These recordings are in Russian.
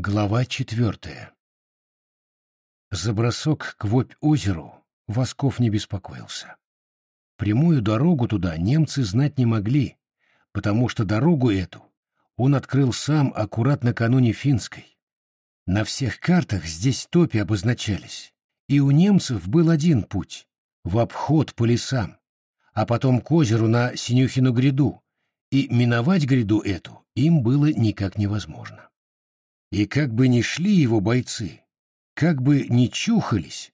Глава четвертая. За бросок к Вопь-озеру Восков не беспокоился. Прямую дорогу туда немцы знать не могли, потому что дорогу эту он открыл сам аккурат накануне финской. На всех картах здесь топи обозначались, и у немцев был один путь — в обход по лесам, а потом к озеру на Синюхину гряду, и миновать гряду эту им было никак невозможно. И как бы ни шли его бойцы, как бы ни чухались,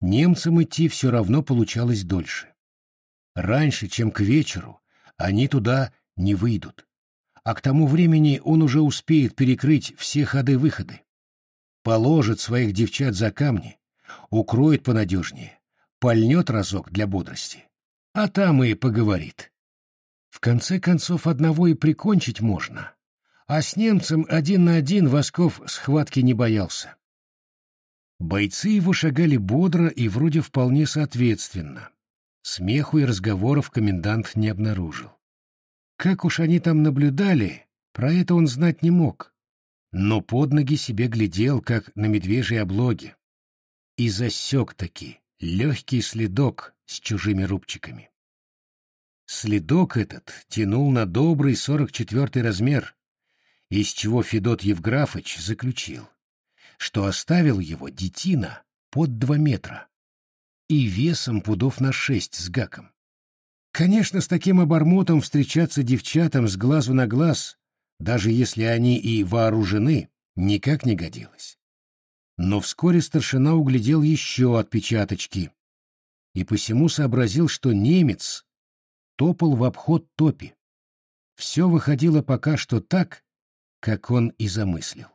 немцам идти все равно получалось дольше. Раньше, чем к вечеру, они туда не выйдут. А к тому времени он уже успеет перекрыть все ходы-выходы. Положит своих девчат за камни, укроет понадежнее, пальнет разок для бодрости, а там и поговорит. В конце концов, одного и прикончить можно, а с немцем один на один Восков схватки не боялся. Бойцы его шагали бодро и вроде вполне соответственно. Смеху и разговоров комендант не обнаружил. Как уж они там наблюдали, про это он знать не мог, но под ноги себе глядел, как на медвежьей облоге. И засек таки легкий следок с чужими рубчиками. Следок этот тянул на добрый сорок четвертый размер, из чего Федот Евграфович заключил, что оставил его детина под два метра и весом пудов на шесть с гаком. Конечно, с таким обормотом встречаться девчатам с глазу на глаз, даже если они и вооружены, никак не годилось. Но вскоре старшина углядел еще отпечаточки и посему сообразил, что немец топал в обход топи. Все выходило пока что так, как он и замыслил.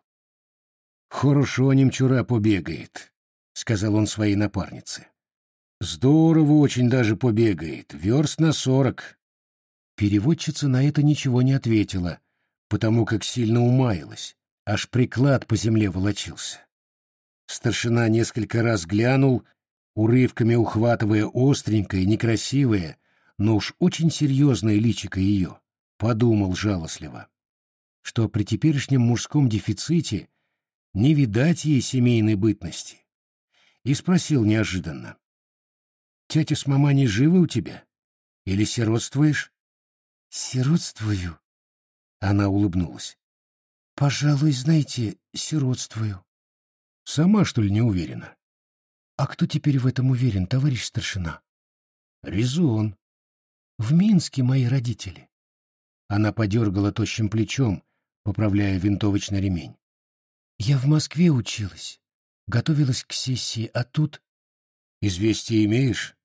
«Хорошо немчура побегает», — сказал он своей напарнице. «Здорово очень даже побегает, верст на сорок». Переводчица на это ничего не ответила, потому как сильно умаялась, аж приклад по земле волочился. Старшина несколько раз глянул, урывками ухватывая остренькое, некрасивое, но уж очень серьезное личико ее, подумал жалостливо что при теперешнем мужском дефиците не видать ей семейной бытности. И спросил неожиданно. «Тетя с маманей живы у тебя? Или сиротствуешь?» «Сиротствую», — она улыбнулась. «Пожалуй, знаете, сиротствую». «Сама, что ли, не уверена?» «А кто теперь в этом уверен, товарищ старшина?» «Резон». «В Минске мои родители». Она подергала тощим плечом, поправляя винтовочный ремень. «Я в Москве училась, готовилась к сессии, а тут...» «Известие имеешь?»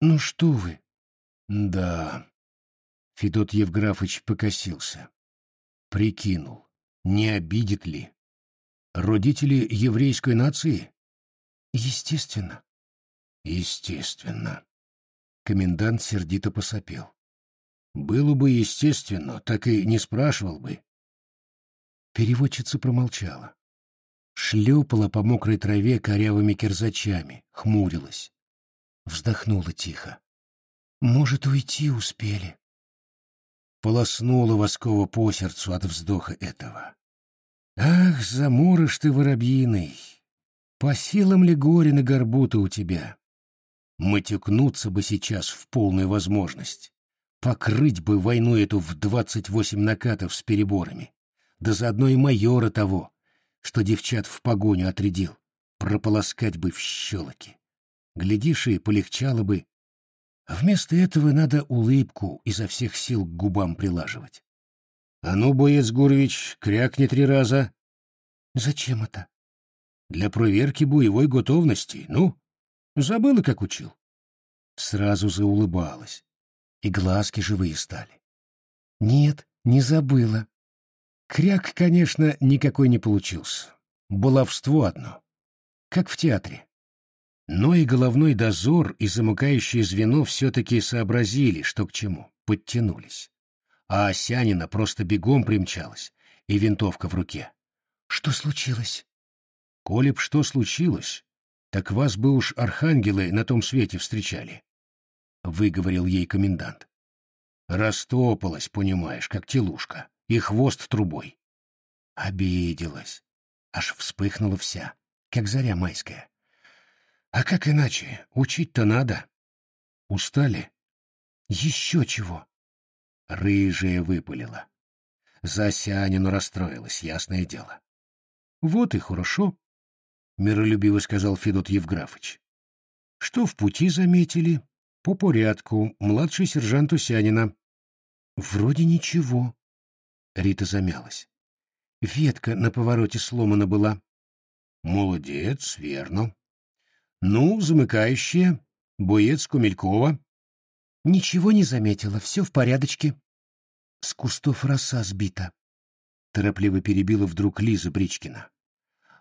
«Ну что вы?» «Да...» Федот Евграфович покосился. Прикинул, не обидит ли. Родители еврейской нации? Естественно. Естественно. Комендант сердито посопел. Было бы естественно, так и не спрашивал бы. Переводчица промолчала. Шлепала по мокрой траве корявыми кирзачами, хмурилась. Вздохнула тихо. «Может, уйти успели?» Полоснула Воскова по сердцу от вздоха этого. «Ах, заморыш ты, воробьиный! По силам ли горе на горбу-то у тебя? Матюкнуться бы сейчас в полную возможность. Покрыть бы войну эту в двадцать восемь накатов с переборами да заодно и майора того, что девчат в погоню отрядил, прополоскать бы в щелоке. Глядишь, и полегчало бы. А вместо этого надо улыбку изо всех сил к губам прилаживать. — А ну, боец Гурович, крякни три раза. — Зачем это? — Для проверки боевой готовности. Ну, забыла, как учил. Сразу заулыбалась, и глазки живые стали. — Нет, не забыла. Кряк, конечно, никакой не получился. Баловство одно. Как в театре. Но и головной дозор, и замыкающее звено все-таки сообразили, что к чему, подтянулись. А Осянина просто бегом примчалась, и винтовка в руке. «Что случилось?» «Коли б что случилось, так вас бы уж архангелы на том свете встречали», — выговорил ей комендант. «Растопалась, понимаешь, как телушка и хвост трубой. Обиделась. аж вспыхнула вся, как заря майская. А как иначе? Учить-то надо. Устали? Еще чего? Рыжая выпалила. За Осянину расстроилась, ясное дело. Вот и хорошо, — миролюбиво сказал Федот Евграфыч. Что в пути заметили? По порядку, младший сержант Усянина. Вроде ничего. Рита замялась. Ветка на повороте сломана была. Молодец, верно. Ну, замыкающая, боец Кумелькова. Ничего не заметила, все в порядочке. С кустов роса сбита. Торопливо перебила вдруг Лиза Бричкина.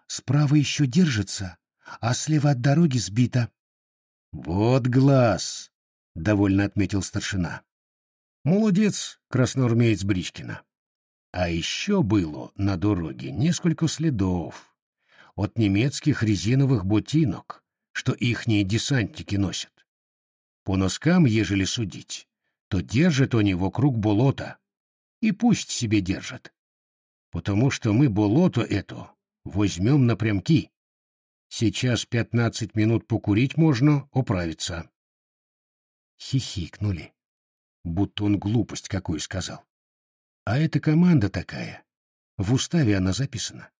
Справа еще держится, а слева от дороги сбита. Вот глаз, — довольно отметил старшина. Молодец, красноармеец Бричкина. А еще было на дороге несколько следов от немецких резиновых ботинок, что ихние десантники носят. По носкам, ежели судить, то держат они вокруг болота. И пусть себе держат. Потому что мы болото это возьмем напрямки. Сейчас пятнадцать минут покурить можно, управиться. Хихикнули, будто он глупость какую сказал. А эта команда такая. В уставе она записана.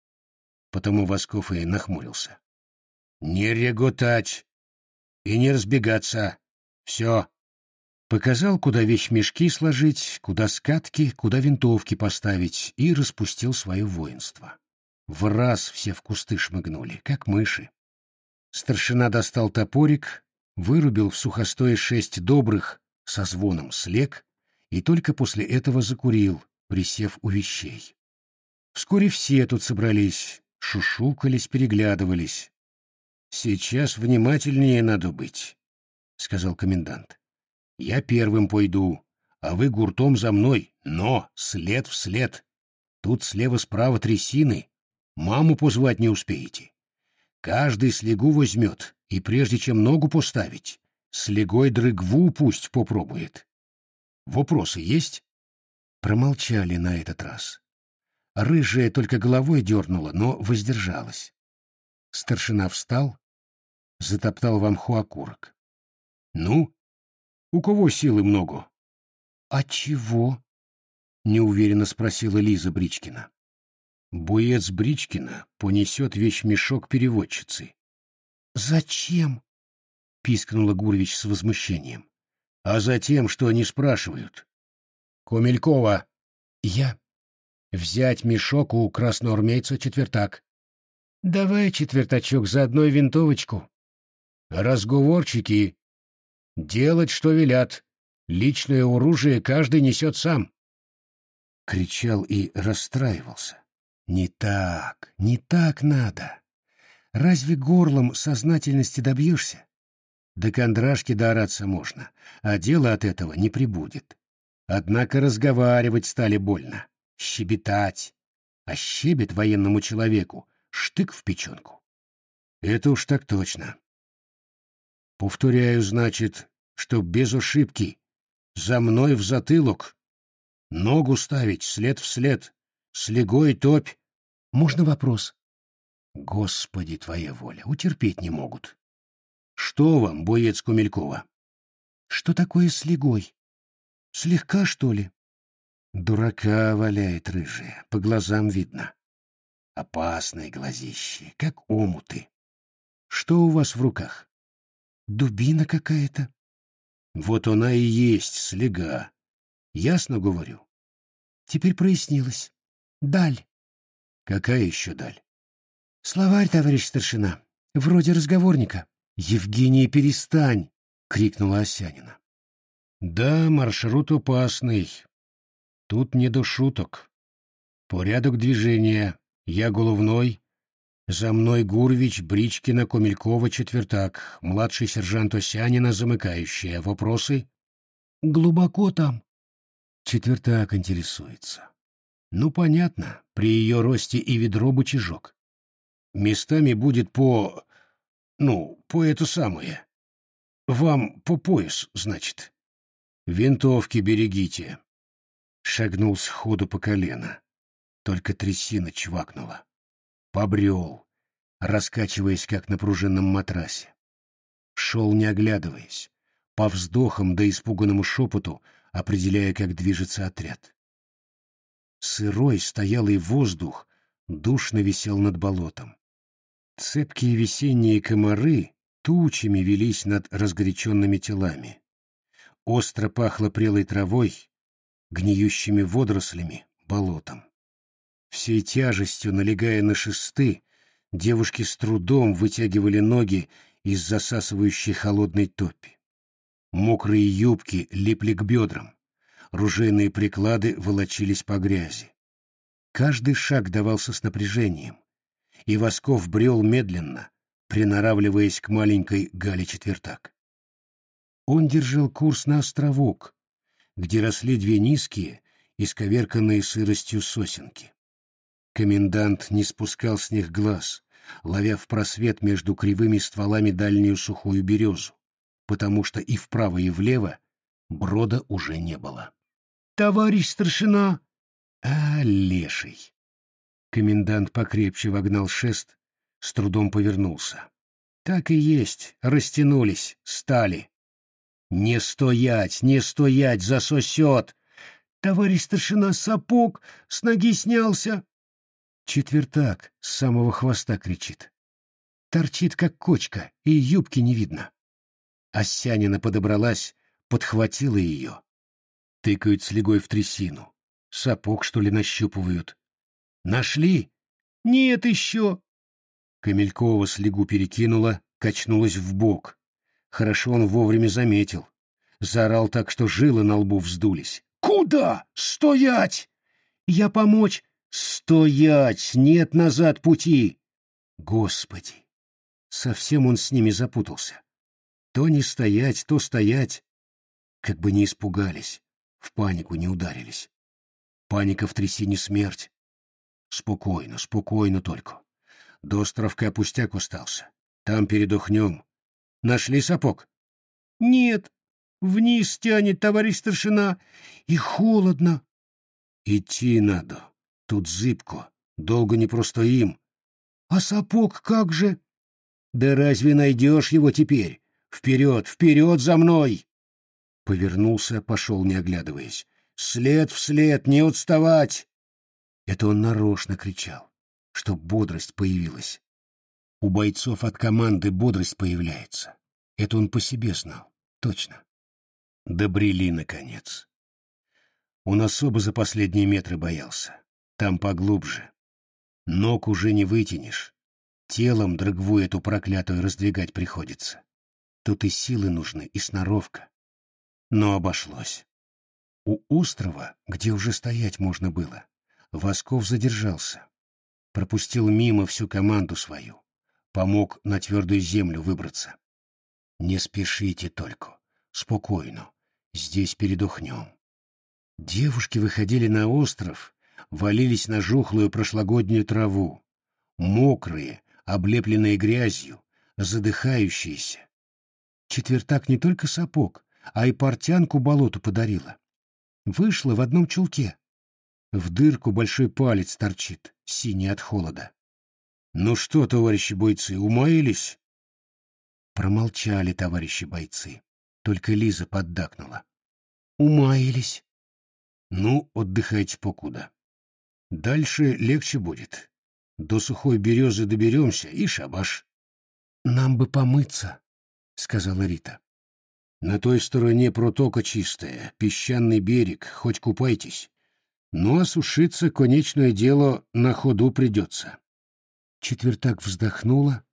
Потому Восков и нахмурился. Не реготать и не разбегаться. Все. Показал, куда вещмешки сложить, куда скатки, куда винтовки поставить, и распустил свое воинство. В раз все в кусты шмыгнули, как мыши. Старшина достал топорик, вырубил в сухостое шесть добрых со звоном слег и только после этого закурил, присев у вещей. Вскоре все тут собрались, шушукались, переглядывались, «Сейчас внимательнее надо быть», — сказал комендант. «Я первым пойду, а вы гуртом за мной, но след в след. Тут слева-справа трясины, маму позвать не успеете. Каждый слегу возьмет, и прежде чем ногу поставить, слегой дрыгву пусть попробует. Вопросы есть?» Промолчали на этот раз. Рыжая только головой дернула, но воздержалась. Старшина встал, затоптал в мху окурок. «Ну, у кого силы много?» «А чего?» — неуверенно спросила Лиза Бричкина. Боец Бричкина понесет вещмешок переводчицы. «Зачем?» — пискнула Гурвич с возмущением. «А за тем, что они спрашивают. Комелькова!» «Я?» «Взять мешок у красноармейца четвертак». «Давай четвертачок за одной винтовочку», Разговорчики. Делать, что велят. Личное оружие каждый несет сам. Кричал и расстраивался. Не так, не так надо. Разве горлом сознательности добьешься? До кондрашки доораться можно, а дело от этого не прибудет. Однако разговаривать стали больно, щебетать. А щебет военному человеку — штык в печенку. Это уж так точно. Повторяю, значит, что без ошибки. За мной в затылок. Ногу ставить, след в след. Слегой топь. Можно вопрос? Господи, твоя воля, утерпеть не могут. Что вам, боец Кумелькова? Что такое слегой? Слегка, что ли? Дурака валяет рыжая, по глазам видно. Опасные глазищи, как омуты. Что у вас в руках? Дубина какая-то. Вот она и есть слега. Ясно говорю. Теперь прояснилось. Даль. Какая еще даль? Словарь, товарищ старшина. Вроде разговорника. Евгений, перестань! крикнула Осянина. Да, маршрут опасный. Тут не до шуток. Порядок движения. Я головной, за мной Гурвич, Бричкина, Комелькова, Четвертак, младший сержант Осянина, замыкающая. Вопросы? Глубоко там. Четвертак интересуется. Ну, понятно, при ее росте и ведро бычажок. Местами будет по... ну, по это самое. Вам по пояс, значит. Винтовки берегите. Шагнул сходу по колено. Только трясина чвакнула. побрел, раскачиваясь как на пружинном матрасе. Шел не оглядываясь, по вздохам да испуганному шепоту, определяя, как движется отряд. Сырой стоялый воздух душно висел над болотом. Цепкие весенние комары тучами велись над разгоряченными телами. Остро пахло прелой травой, гниющими водорослями, болотом. Всей тяжестью налегая на шесты, девушки с трудом вытягивали ноги из засасывающей холодной топи. Мокрые юбки липли к бедрам, ружейные приклады волочились по грязи. Каждый шаг давался с напряжением, и Восков брел медленно, приноравливаясь к маленькой Гале Четвертак. Он держал курс на островок, где росли две низкие, исковерканные сыростью сосенки. Комендант не спускал с них глаз, ловя в просвет между кривыми стволами дальнюю сухую березу, потому что и вправо, и влево брода уже не было. — Товарищ старшина! — А, леший! Комендант покрепче вогнал шест, с трудом повернулся. Так и есть, растянулись, стали. «Не стоять, не стоять, засосет!» «Товарищ старшина, сапог с ноги снялся!» Четвертак с самого хвоста кричит. Торчит, как кочка, и юбки не видно. Осянина подобралась, подхватила ее. Тыкают слегой в трясину. Сапог, что ли, нащупывают. «Нашли?» «Нет еще!» Камелькова слегу перекинула, качнулась в бок. Хорошо он вовремя заметил. Заорал так, что жилы на лбу вздулись. «Куда? Стоять!» «Я помочь!» «Стоять! Нет назад пути!» Господи! Совсем он с ними запутался. То не стоять, то стоять. Как бы не испугались, в панику не ударились. Паника в трясине смерть. Спокойно, спокойно только. До островка пустяк остался. Там передохнем. Нашли сапог? Нет. Вниз тянет, товарищ старшина. И холодно. Идти надо. Тут зыбко, долго не просто им. А сапог как же? Да разве найдешь его теперь? Вперед, вперед за мной! Повернулся, пошел, не оглядываясь. След вслед, не отставать! Это он нарочно кричал, чтоб бодрость появилась. У бойцов от команды бодрость появляется. Это он по себе знал, точно. Добрели, наконец. Он особо за последние метры боялся. Там поглубже. Ног уже не вытянешь. Телом дрыгву эту проклятую раздвигать приходится. Тут и силы нужны, и сноровка. Но обошлось. У острова, где уже стоять можно было, Восков задержался. Пропустил мимо всю команду свою. Помог на твердую землю выбраться. Не спешите только. Спокойно. Здесь передохнем. Девушки выходили на остров, валились на жухлую прошлогоднюю траву, мокрые, облепленные грязью, задыхающиеся. Четвертак не только сапог, а и портянку болоту подарила. Вышла в одном чулке. В дырку большой палец торчит, синий от холода. «Ну что, товарищи бойцы, умаились?» Промолчали товарищи бойцы. Только Лиза поддакнула. «Умаились». «Ну, отдыхайте покуда. Дальше легче будет. До сухой березы доберемся и шабаш. Нам бы помыться, сказала Рита. На той стороне протока чистая, песчаный берег, хоть купайтесь. Ну а сушиться, конечное дело, на ходу придется. Четвертак вздохнула,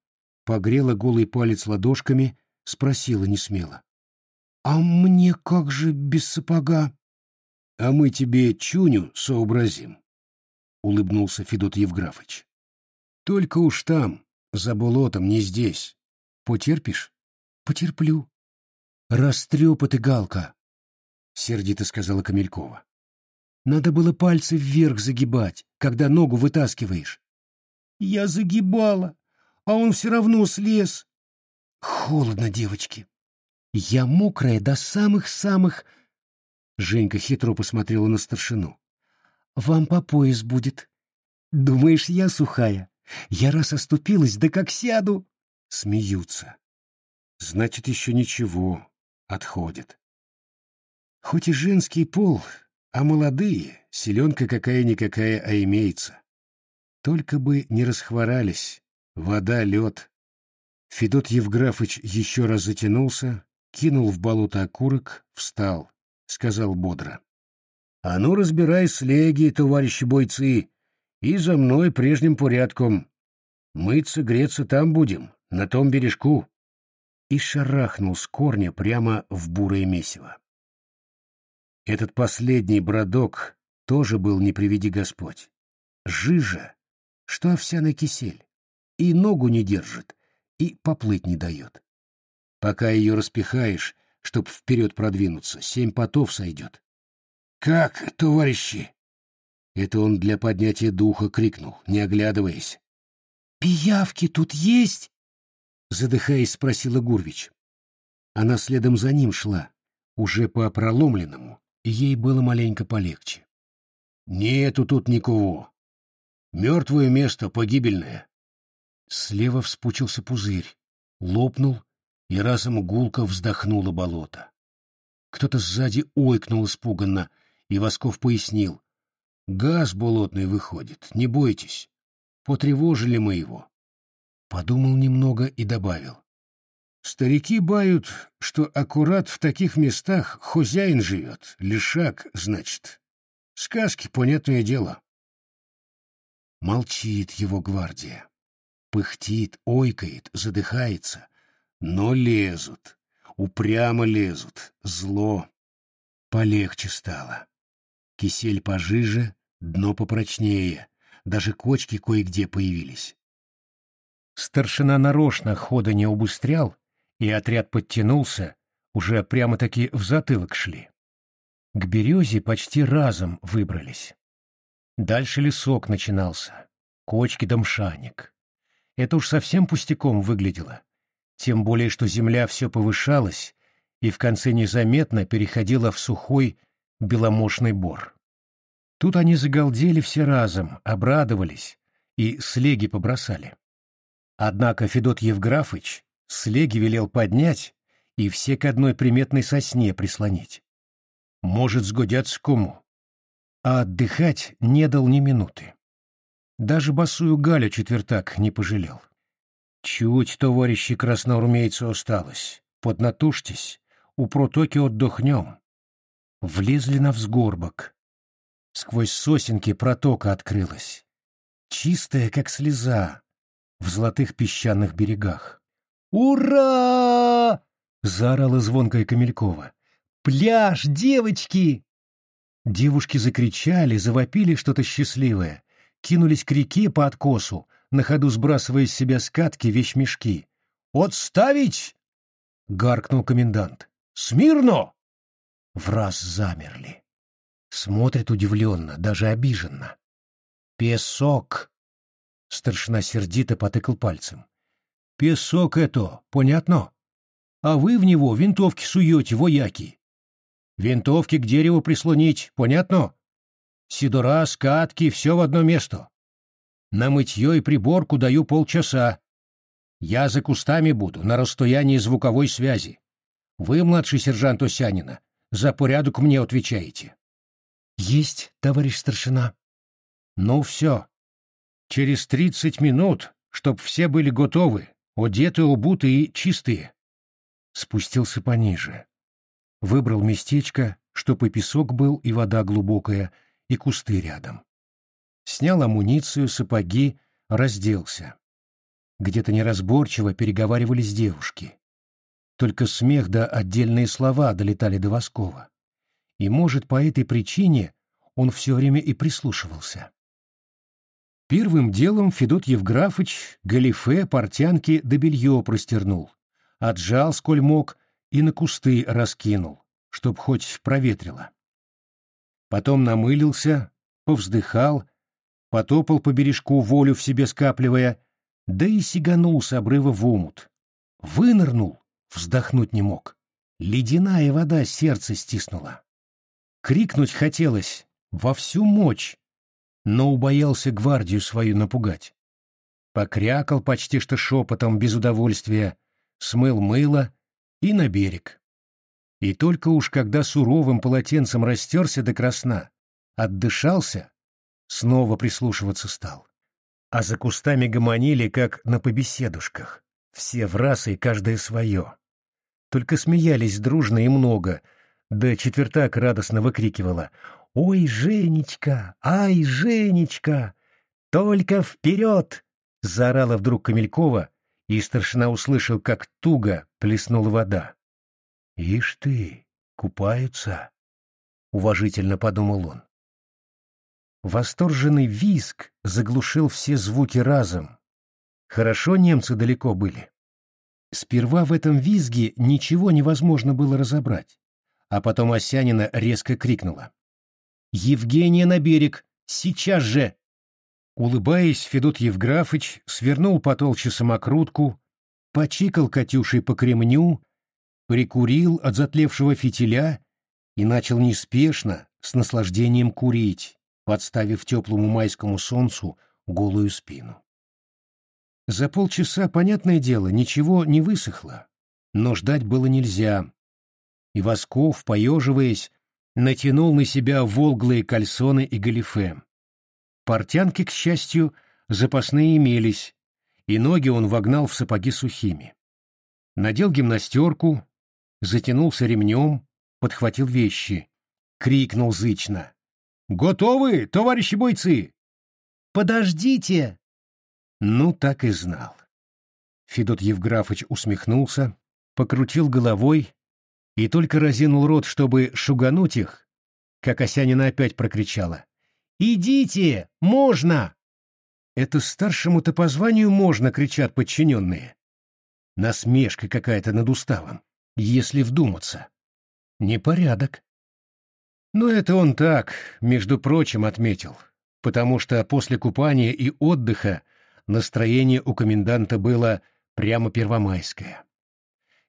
погрела голый палец ладошками, спросила несмело. — А мне как же без сапога? — А мы тебе чуню сообразим. — улыбнулся Федот Евграфович. — Только уж там, за болотом, не здесь. Потерпишь? — Потерплю. — Растрепа ты, Галка, — сердито сказала Камелькова. — Надо было пальцы вверх загибать, когда ногу вытаскиваешь. — Я загибала, а он все равно слез. — Холодно, девочки. Я мокрая до самых-самых... Женька хитро посмотрела на старшину. Вам по пояс будет. Думаешь, я сухая? Я раз оступилась, да как сяду!» Смеются. Значит, еще ничего, отходят. Хоть и женский пол, а молодые, селенка какая-никакая, а имеется. Только бы не расхворались, вода, лед. Федот Евграфыч еще раз затянулся, кинул в болото окурок, встал, сказал бодро. — А ну, разбирай слеги, товарищи бойцы, и за мной прежним порядком. Мыться, греться там будем, на том бережку. И шарахнул с корня прямо в бурое месиво. Этот последний бродок тоже был не приведи Господь. Жижа, что овсяный кисель, и ногу не держит, и поплыть не дает. Пока ее распихаешь, чтоб вперед продвинуться, семь потов сойдет. «Как, товарищи?» Это он для поднятия духа крикнул, не оглядываясь. «Пиявки тут есть?» Задыхаясь, спросила Гурвич. Она следом за ним шла, уже по проломленному, и ей было маленько полегче. «Нету тут никого. Мертвое место погибельное». Слева вспучился пузырь, лопнул, и разом гулко вздохнуло болото. Кто-то сзади ойкнул испуганно, и Восков пояснил. «Газ болотный выходит, не бойтесь. Потревожили мы его». Подумал немного и добавил. Старики бают, что аккурат в таких местах хозяин живет, лишак, значит. Сказки, понятное дело. Молчит его гвардия. Пыхтит, ойкает, задыхается. Но лезут, упрямо лезут, зло. Полегче стало. Кисель пожиже, дно попрочнее, даже кочки кое-где появились. Старшина нарочно хода не убыстрял, и отряд подтянулся, уже прямо-таки в затылок шли. К березе почти разом выбрались. Дальше лесок начинался, кочки домшаник. Это уж совсем пустяком выглядело, тем более что земля все повышалась и в конце незаметно переходила в сухой беломошный бор. Тут они загалдели все разом, обрадовались и слеги побросали. Однако Федот Евграфыч слеги велел поднять и все к одной приметной сосне прислонить. Может, сгодятся кому. А отдыхать не дал ни минуты. Даже босую Галя четвертак не пожалел. Чуть, товарищи красноармейцу, осталось. Поднатужьтесь, у протоки отдохнем. Влезли на взгорбок. Сквозь сосенки протока открылась. Чистая, как слеза, в золотых песчаных берегах. «Ура!» — заорала звонкая Камелькова. «Пляж, девочки!» Девушки закричали, завопили что-то счастливое, кинулись к реке по откосу, на ходу сбрасывая с себя скатки вещмешки. «Отставить!» — гаркнул комендант. «Смирно!» Враз замерли. Смотрят удивленно, даже обиженно. «Песок!» — старшина сердито потыкал пальцем. Песок это, понятно? А вы в него винтовки суете, вояки. Винтовки к дереву прислонить, понятно? Сидора, скатки, все в одно место. На мытье и приборку даю полчаса. Я за кустами буду, на расстоянии звуковой связи. Вы, младший сержант Осянина, за порядок мне отвечаете. Есть, товарищ старшина. Ну все. Через тридцать минут, чтоб все были готовы, одеты, обуты и чистые. Спустился пониже. Выбрал местечко, чтоб и песок был, и вода глубокая, и кусты рядом. Снял амуницию, сапоги, разделся. Где-то неразборчиво переговаривались девушки. Только смех да отдельные слова долетали до Воскова. И, может, по этой причине он все время и прислушивался. Первым делом Федот Евграфыч галифе, портянки да белье простернул, отжал, сколь мог, и на кусты раскинул, чтоб хоть проветрило. Потом намылился, повздыхал, потопал по бережку волю в себе скапливая, да и сиганул с обрыва в омут. Вынырнул, вздохнуть не мог. Ледяная вода сердце стиснула. Крикнуть хотелось во всю мощь, но убоялся гвардию свою напугать. покрякал почти что шепотом, без удовольствия, смыл мыло и на берег. И только уж когда суровым полотенцем растерся до красна, отдышался, снова прислушиваться стал. А за кустами гомонили, как на побеседушках, все в раз и каждое свое. Только смеялись дружно и много, да четвертак радостно выкрикивала «Ой, Женечка! Ай, Женечка! Только вперед!» Заорала вдруг Камелькова, и старшина услышал, как туго плеснула вода. «Ишь ты, купаются!» — уважительно подумал он. Восторженный визг заглушил все звуки разом. Хорошо немцы далеко были. Сперва в этом визге ничего невозможно было разобрать, а потом Осянина резко крикнула. «Евгения на берег! Сейчас же!» Улыбаясь, Федот Евграфыч свернул потолще самокрутку, почикал Катюшей по кремню, прикурил от затлевшего фитиля и начал неспешно, с наслаждением курить, подставив теплому майскому солнцу голую спину. За полчаса, понятное дело, ничего не высохло, но ждать было нельзя. И Восков, поеживаясь, натянул на себя волглые кальсоны и галифе. Портянки, к счастью, запасные имелись, и ноги он вогнал в сапоги сухими. Надел гимнастерку, затянулся ремнем, подхватил вещи, крикнул зычно. «Готовы, товарищи бойцы?» «Подождите!» Ну, так и знал. Федот Евграфович усмехнулся, покрутил головой и только разинул рот, чтобы шугануть их, как Осянина опять прокричала. «Идите! Можно!» Это старшему-то по званию можно, кричат подчиненные. Насмешка какая-то над уставом, если вдуматься. Непорядок. Но это он так, между прочим, отметил, потому что после купания и отдыха настроение у коменданта было прямо первомайское.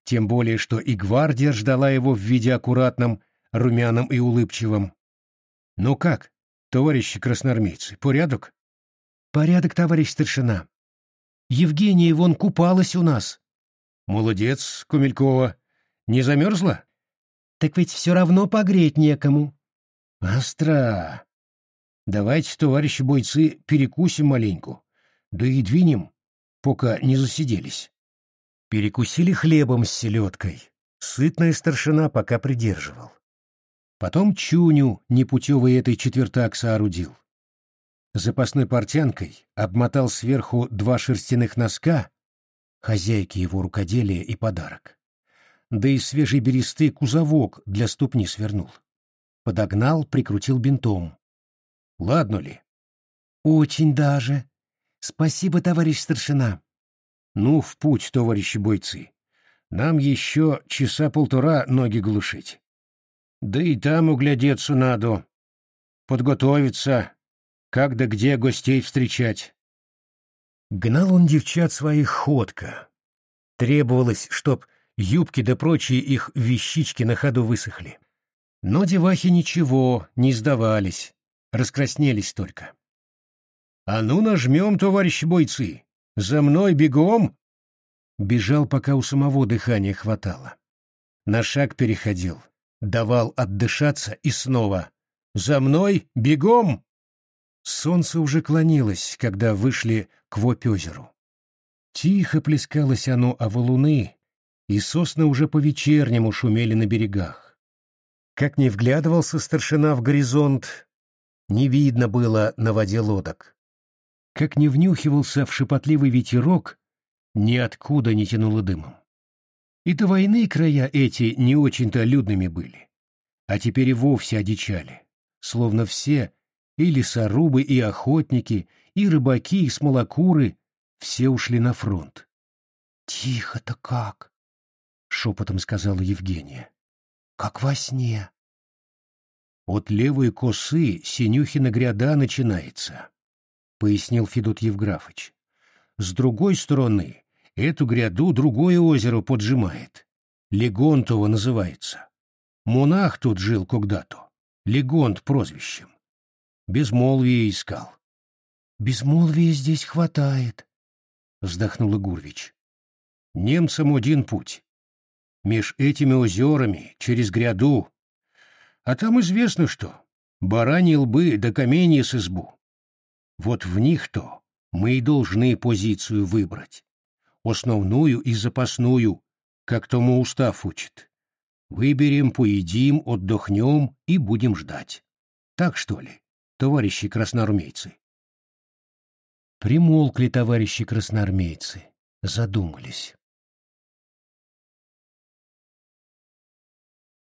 Тем более, что и гвардия ждала его в виде аккуратном, румяном и улыбчивом. «Ну как, товарищи красноармейцы, порядок? Порядок, товарищ старшина. Евгения вон купалась у нас. Молодец, Кумелькова. Не замерзла? Так ведь все равно погреть некому. Остра. Давайте, товарищи бойцы, перекусим маленьку. Да и двинем, пока не засиделись. Перекусили хлебом с селедкой. Сытная старшина пока придерживал. Потом Чуню непутевый этой четвертак соорудил. Запасной портянкой обмотал сверху два шерстяных носка, хозяйки его рукоделия и подарок. Да и свежий бересты кузовок для ступни свернул. Подогнал, прикрутил бинтом. Ладно ли? Очень даже. Спасибо, товарищ старшина. Ну, в путь, товарищи бойцы. Нам еще часа полтора ноги глушить. Да и там углядеться надо. Подготовиться, как да где гостей встречать. Гнал он девчат своих ходко. Требовалось, чтоб юбки да прочие их вещички на ходу высохли. Но девахи ничего, не сдавались, раскраснелись только. «А ну нажмем, товарищи бойцы! За мной бегом!» Бежал, пока у самого дыхания хватало. На шаг переходил, давал отдышаться и снова «За мной! Бегом!» Солнце уже клонилось, когда вышли к Вопь-озеру. Тихо плескалось оно о валуны, и сосны уже по-вечернему шумели на берегах. Как не вглядывался старшина в горизонт, не видно было на воде лодок. Как не внюхивался в шепотливый ветерок, ниоткуда не тянуло дымом. И до войны края эти не очень-то людными были, а теперь и вовсе одичали, словно все, и лесорубы, и охотники, и рыбаки, и смолокуры, все ушли на фронт. «Тихо-то как!» — шепотом сказала Евгения. «Как во сне!» «От левой косы Синюхина гряда начинается», — пояснил Федот Евграфыч. «С другой стороны Эту гряду другое озеро поджимает. Легонтово называется. Монах тут жил когда-то. Легонт прозвищем. Безмолвие искал. Безмолвия здесь хватает, вздохнул Игурвич. Немцам один путь. Меж этими озерами, через гряду. А там известно что. Бараньи лбы да каменья с избу. Вот в них-то мы и должны позицию выбрать. Основную и запасную, как тому устав учит. Выберем, поедим, отдохнем и будем ждать. Так что ли, товарищи красноармейцы? Примолкли товарищи красноармейцы, задумались.